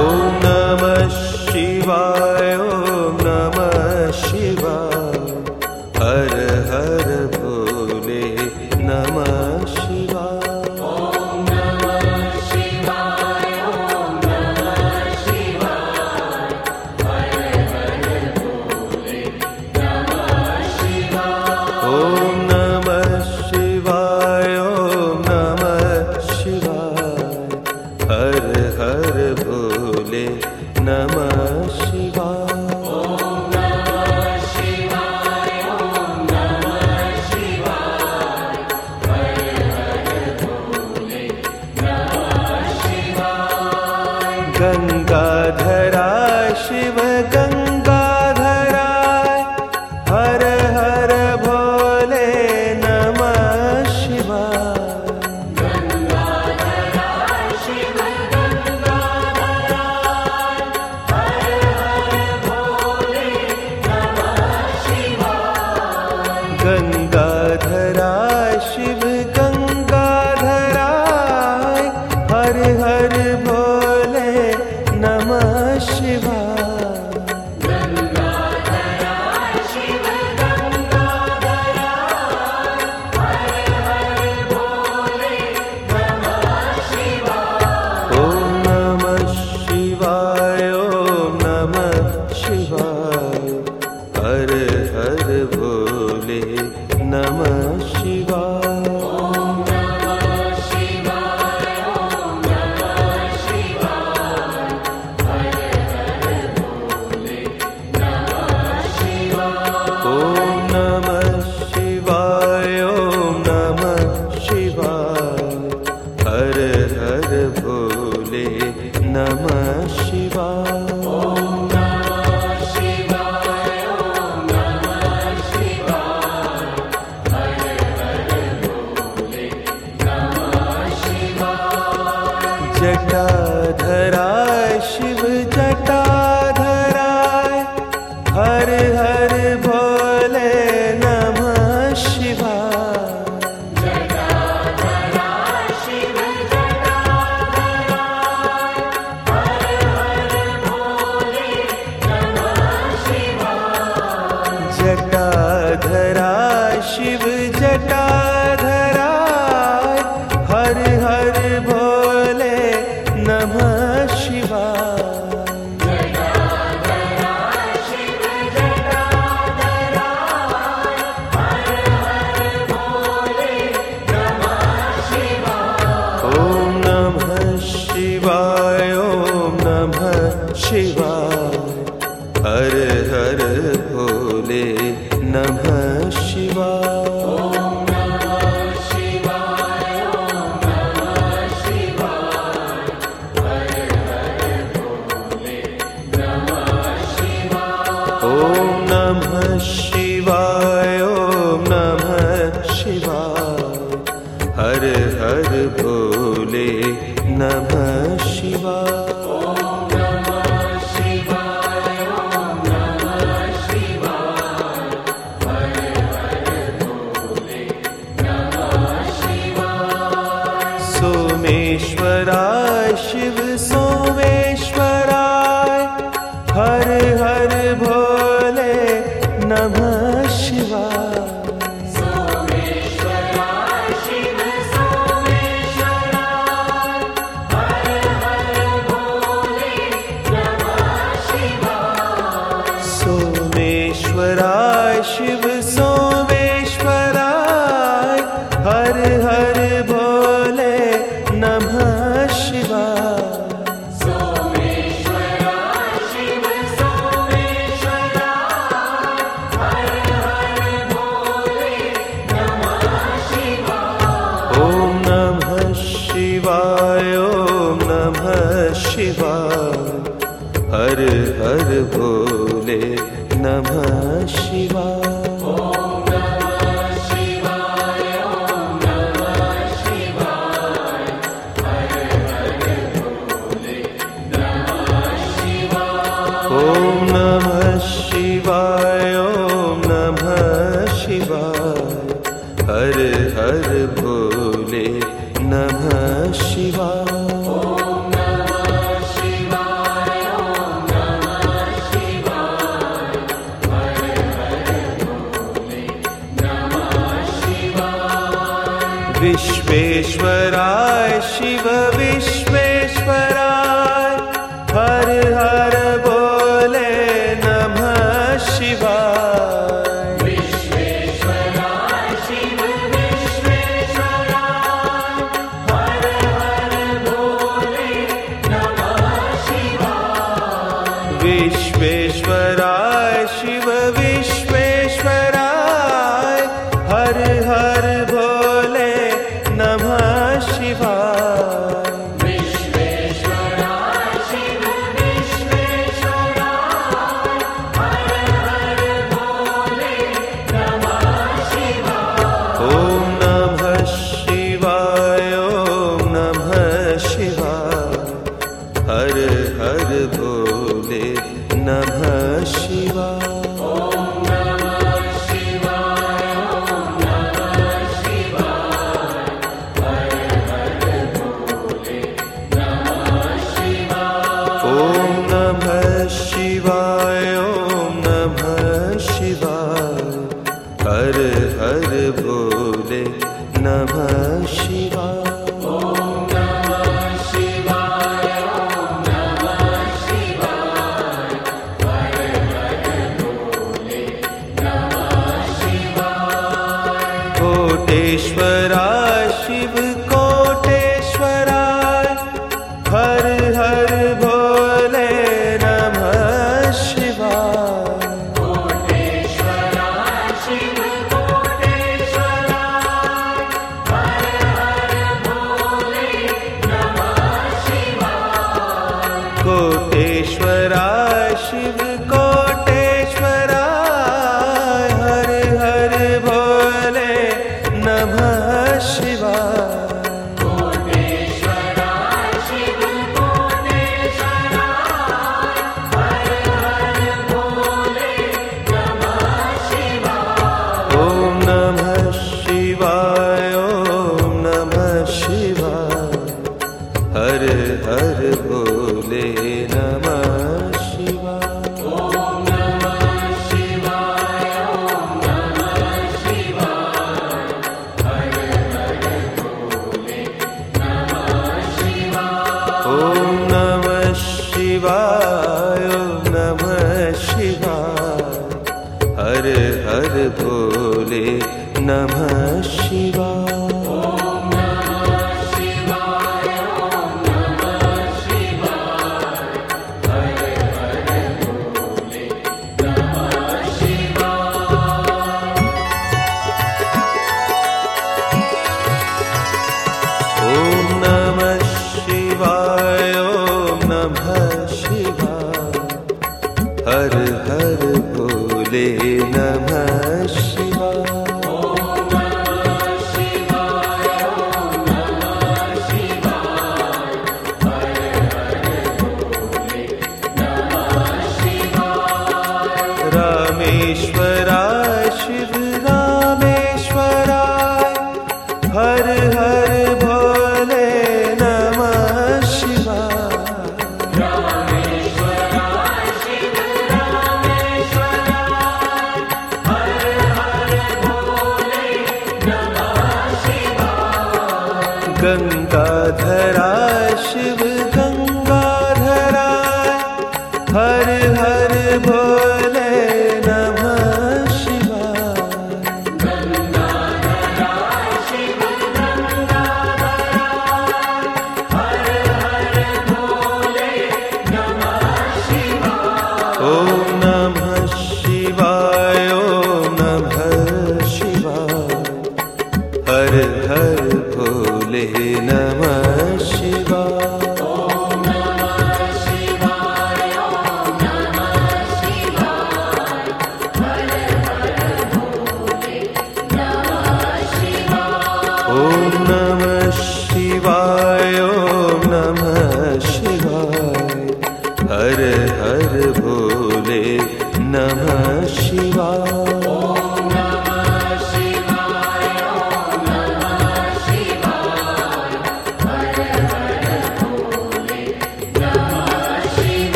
ॐ नमः शिवाय नमः शिवाय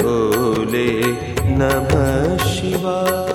भोले नमः शिवाय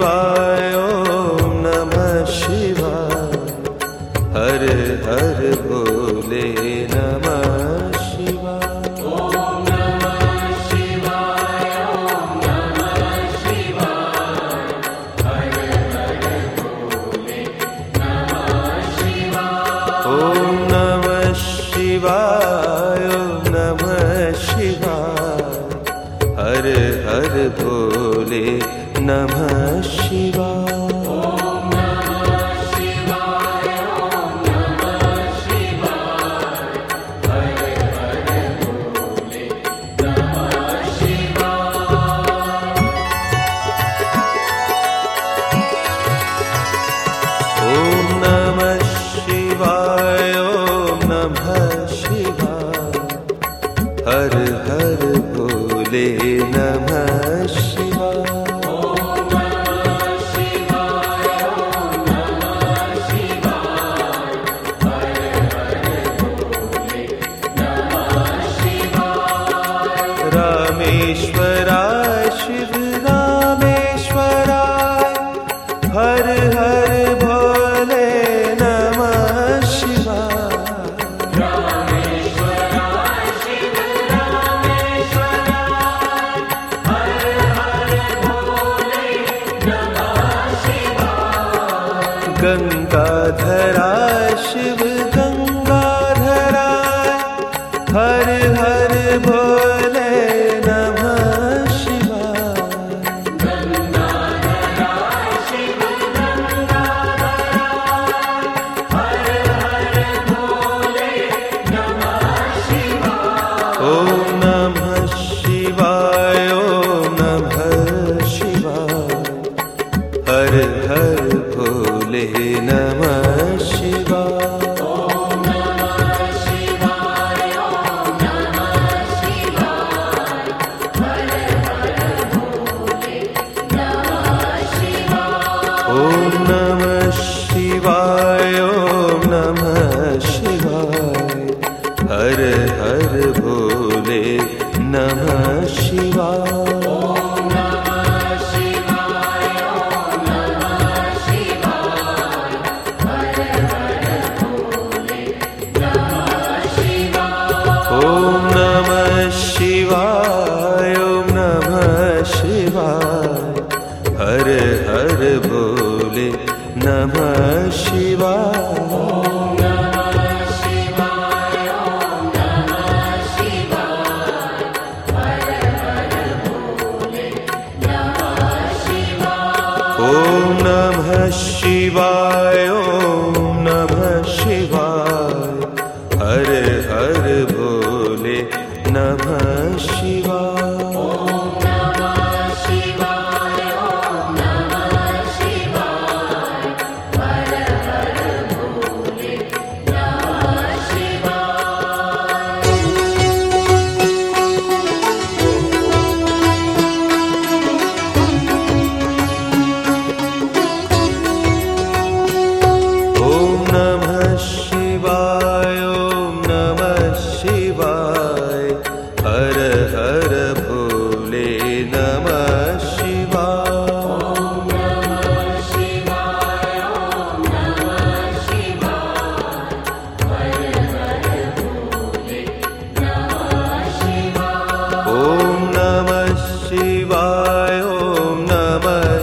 சிவா नमः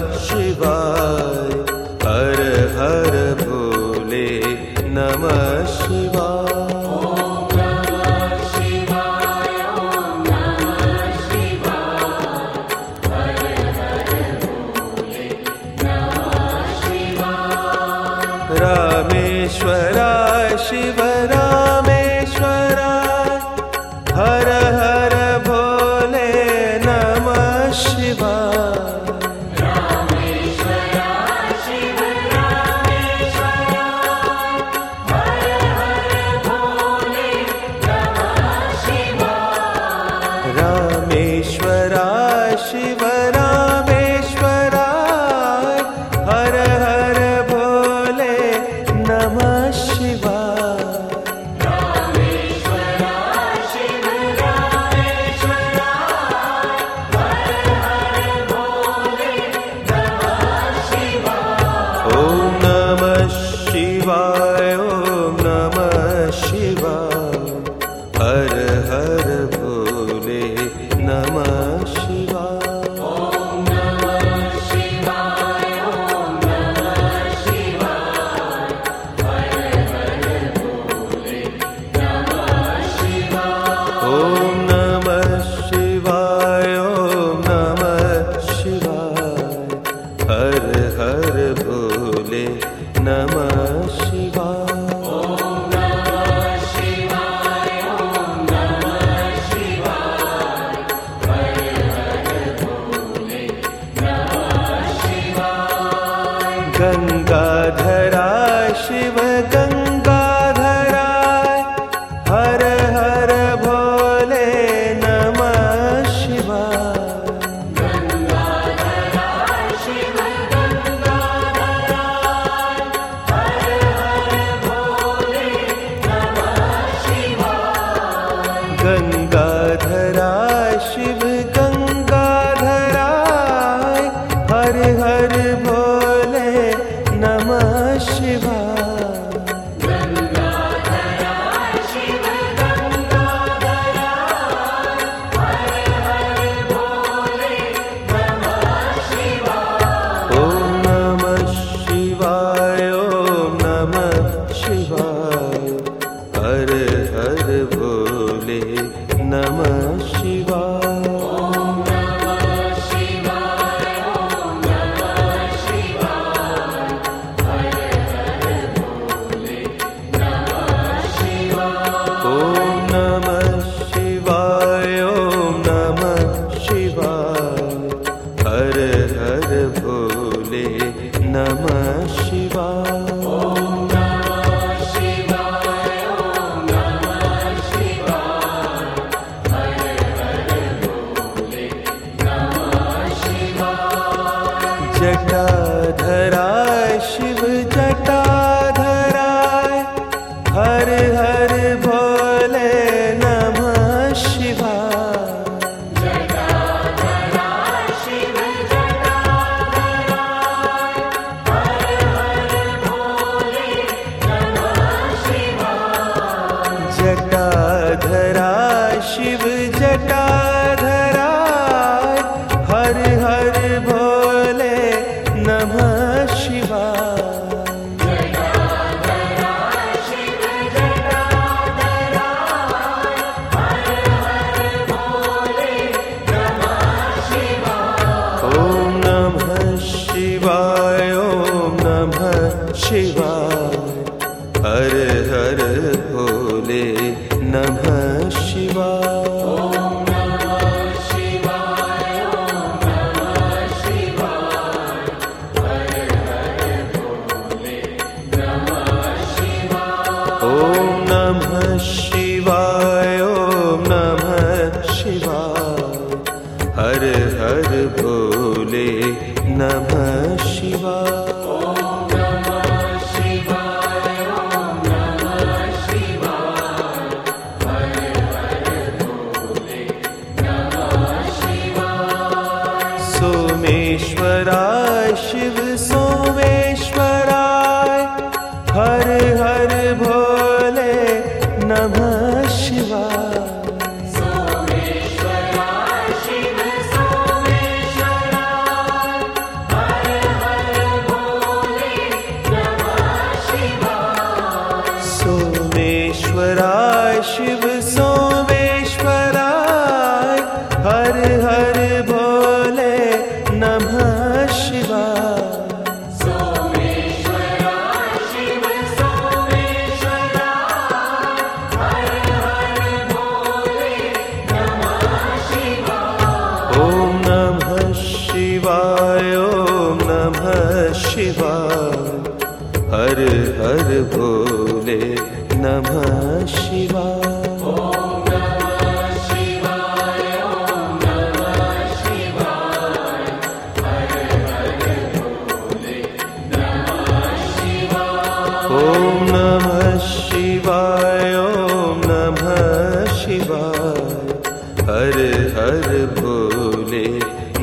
हर हर भोले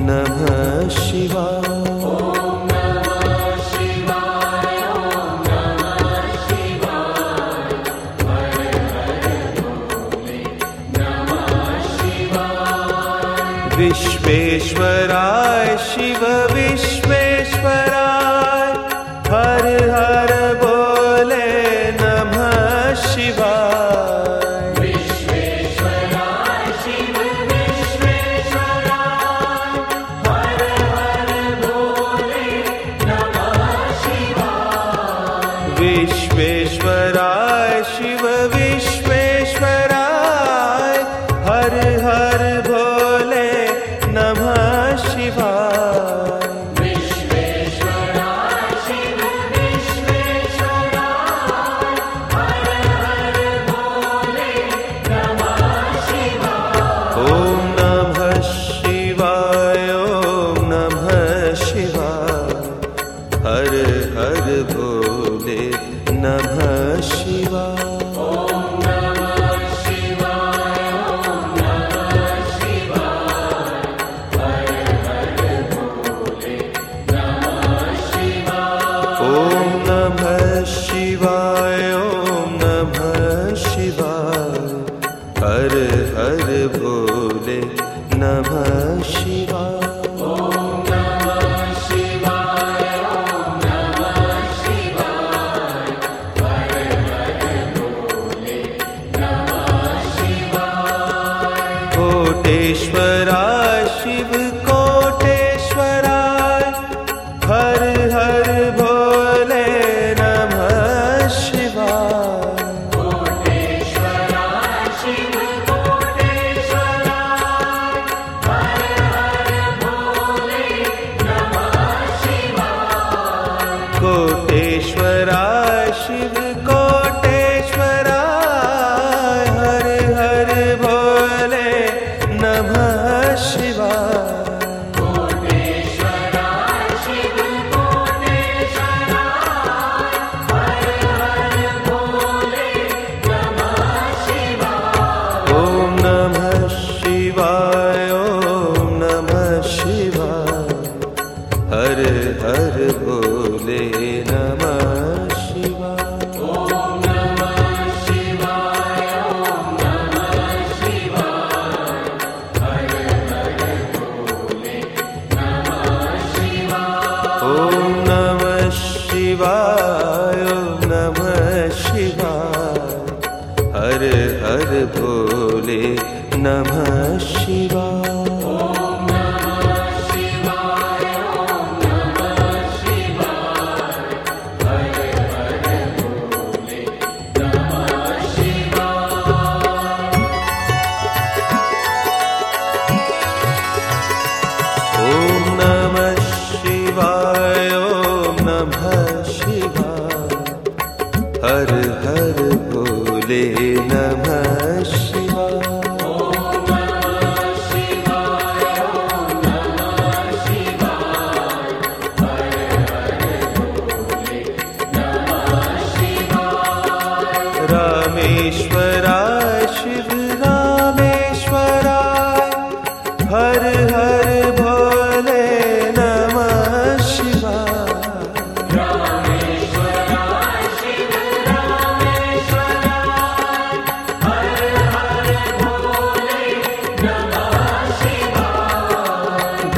नमः शिवाय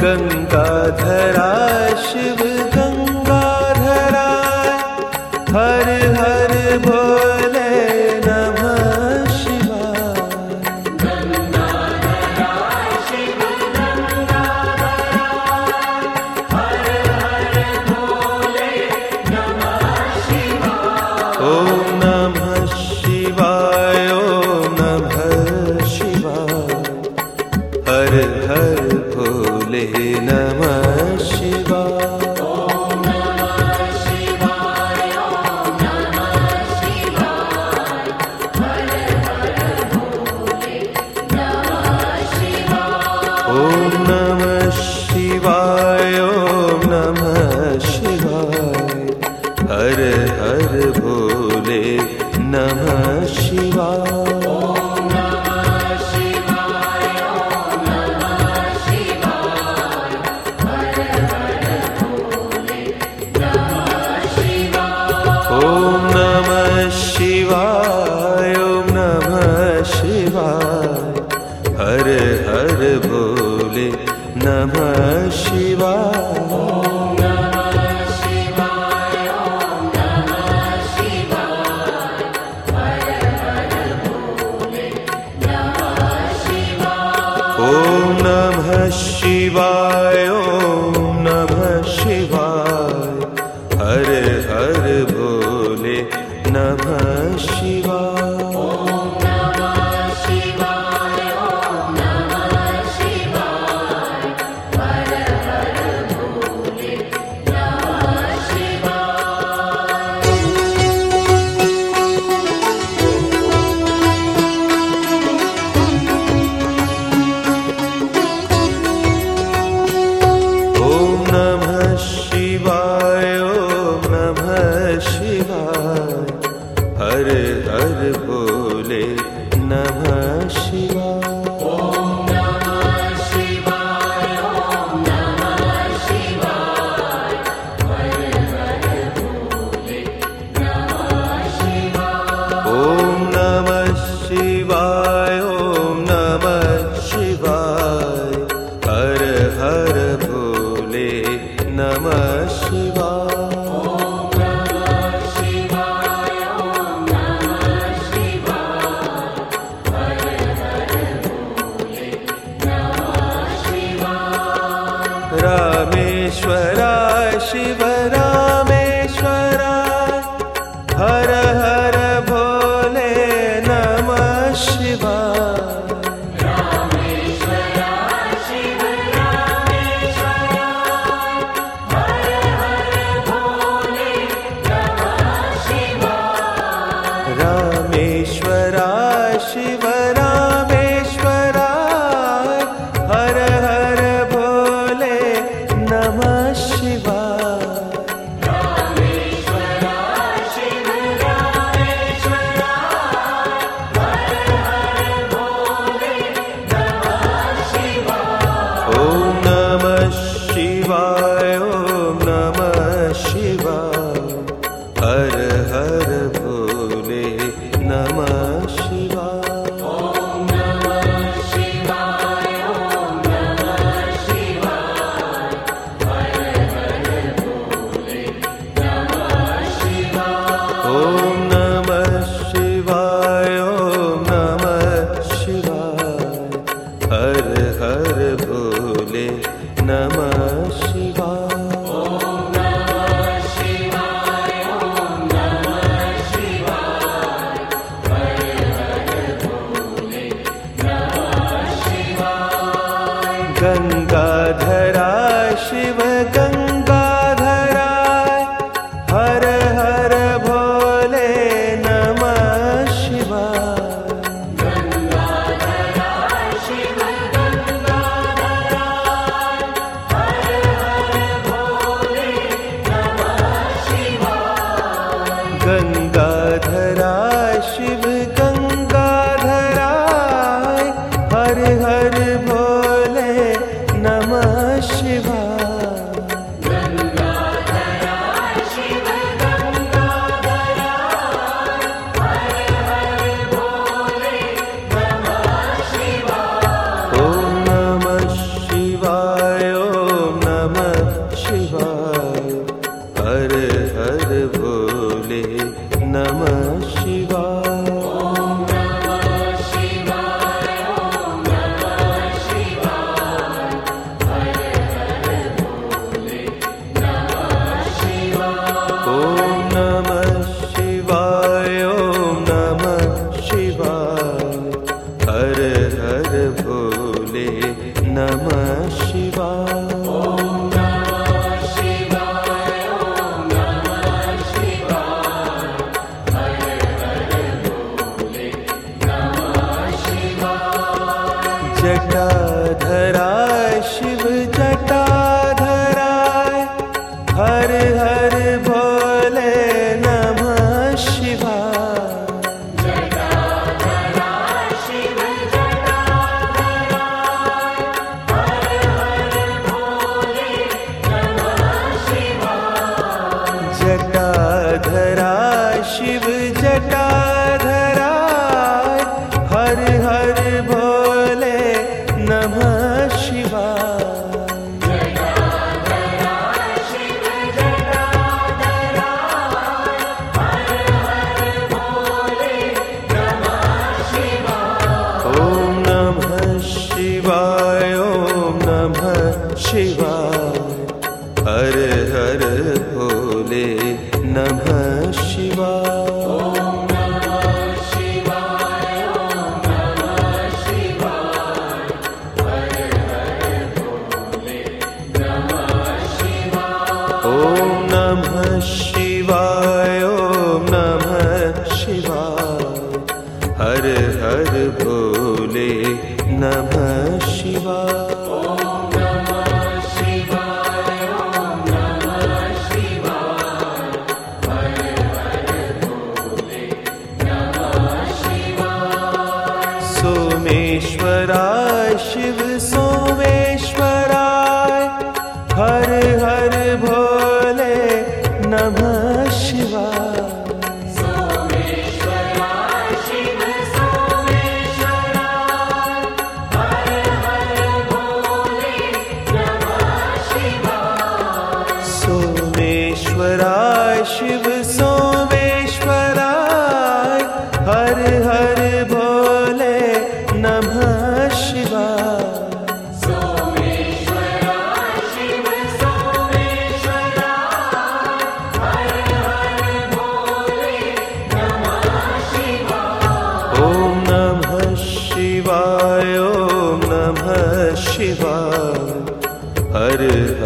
गंगाधरा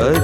हर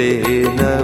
भोले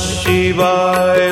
शिवाय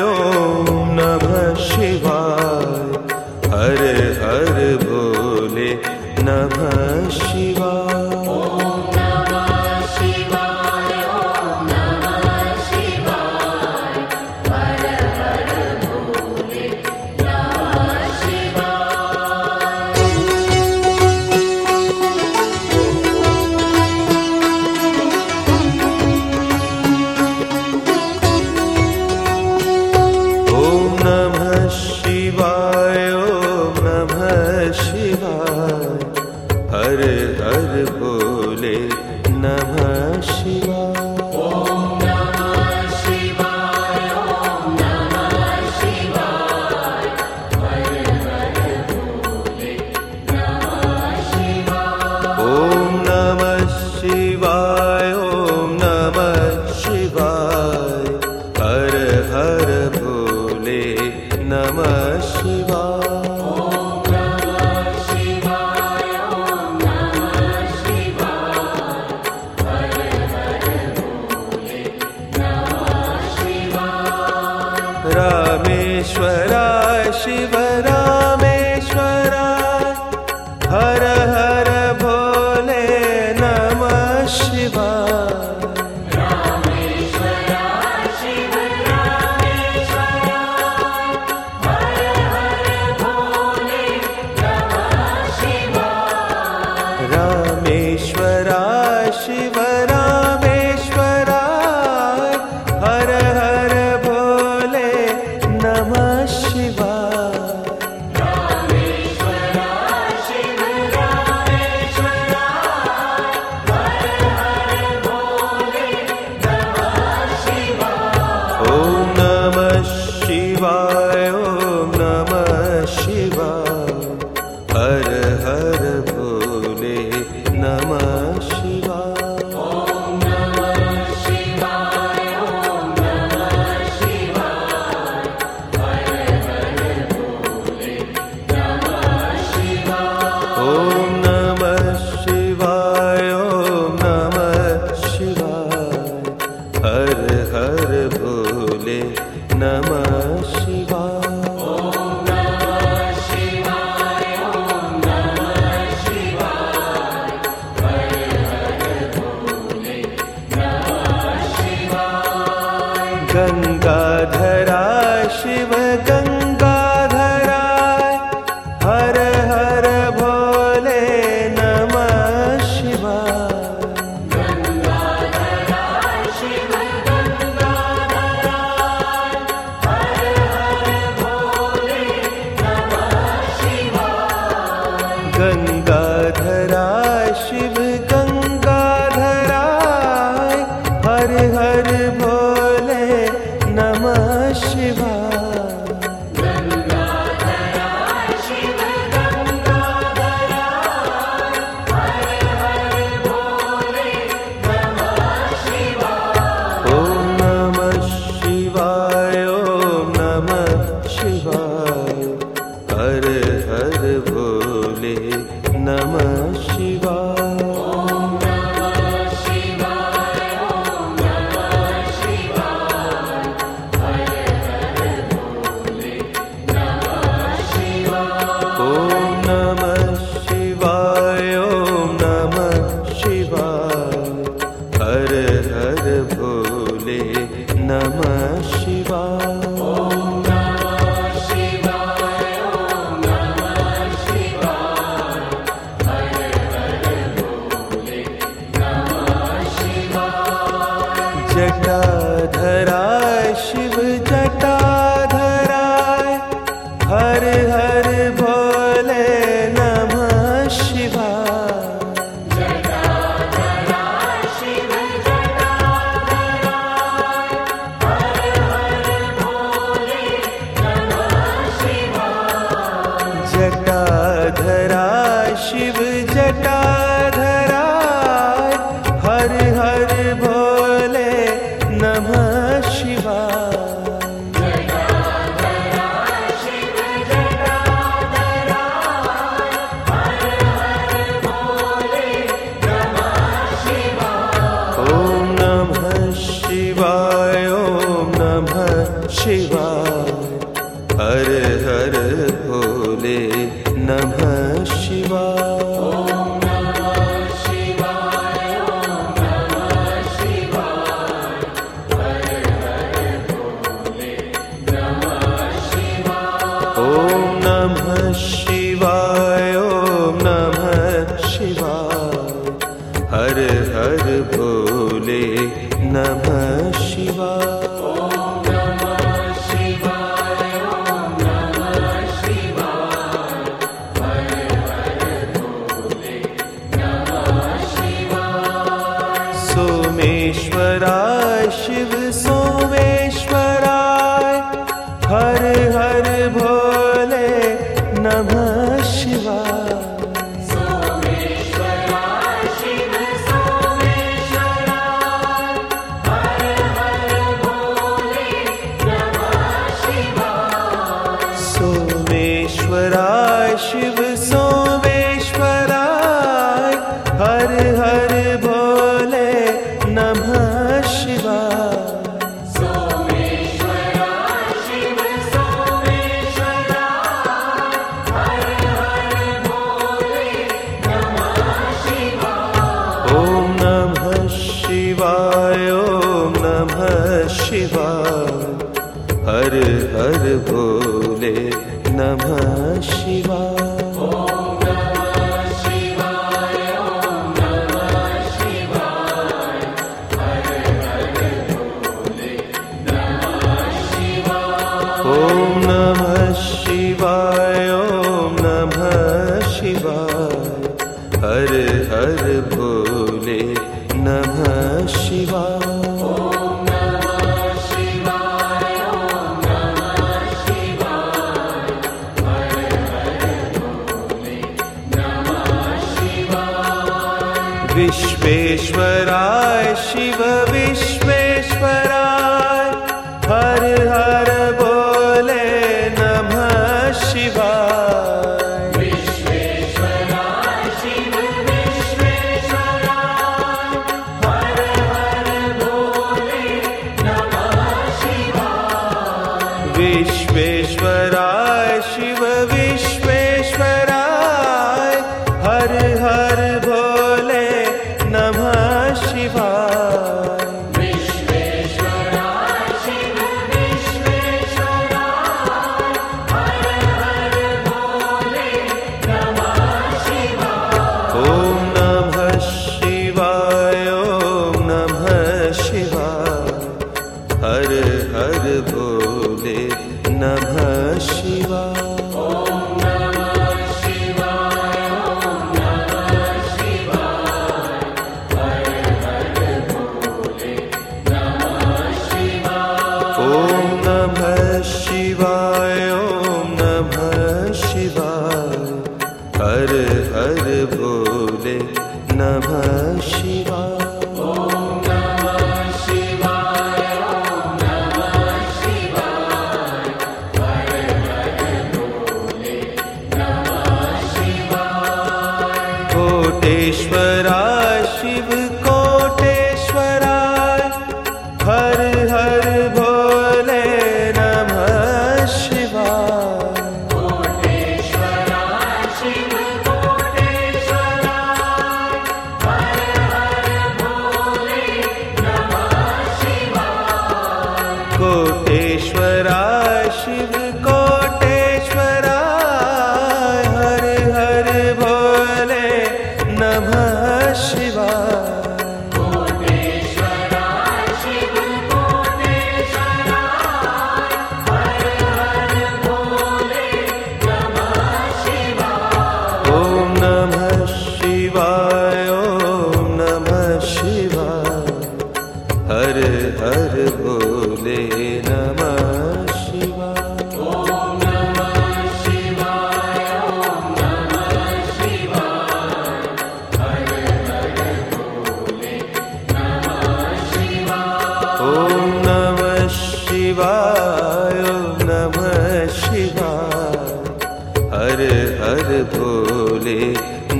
भोले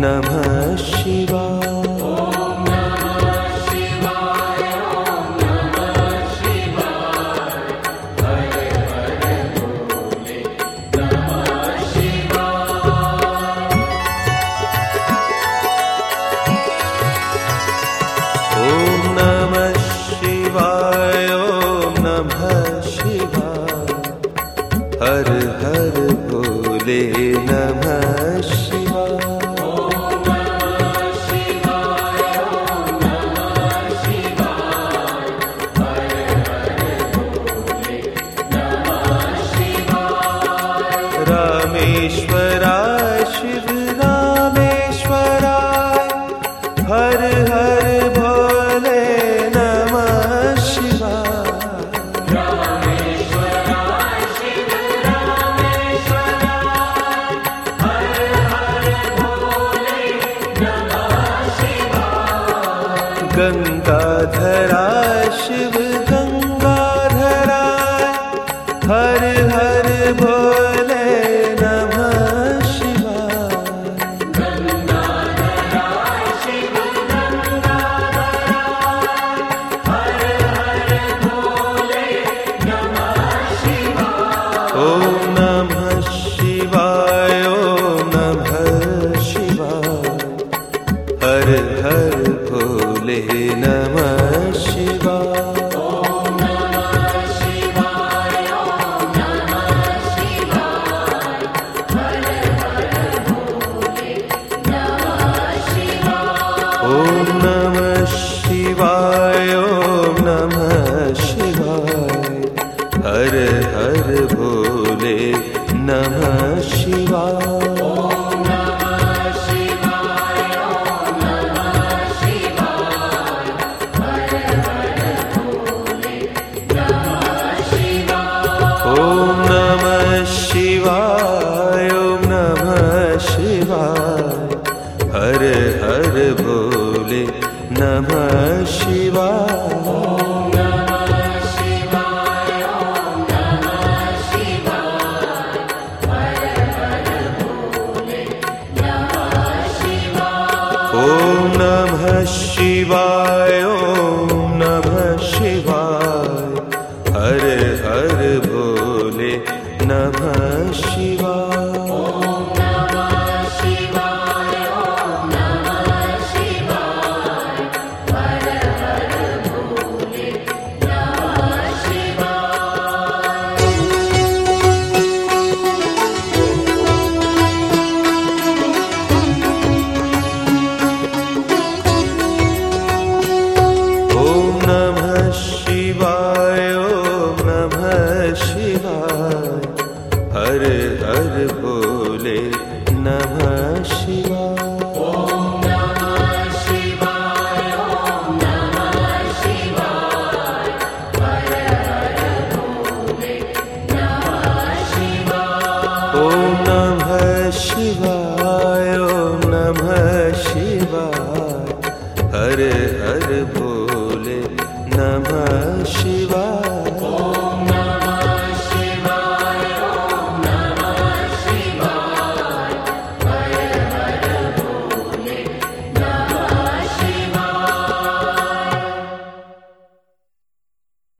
नमः शिवाय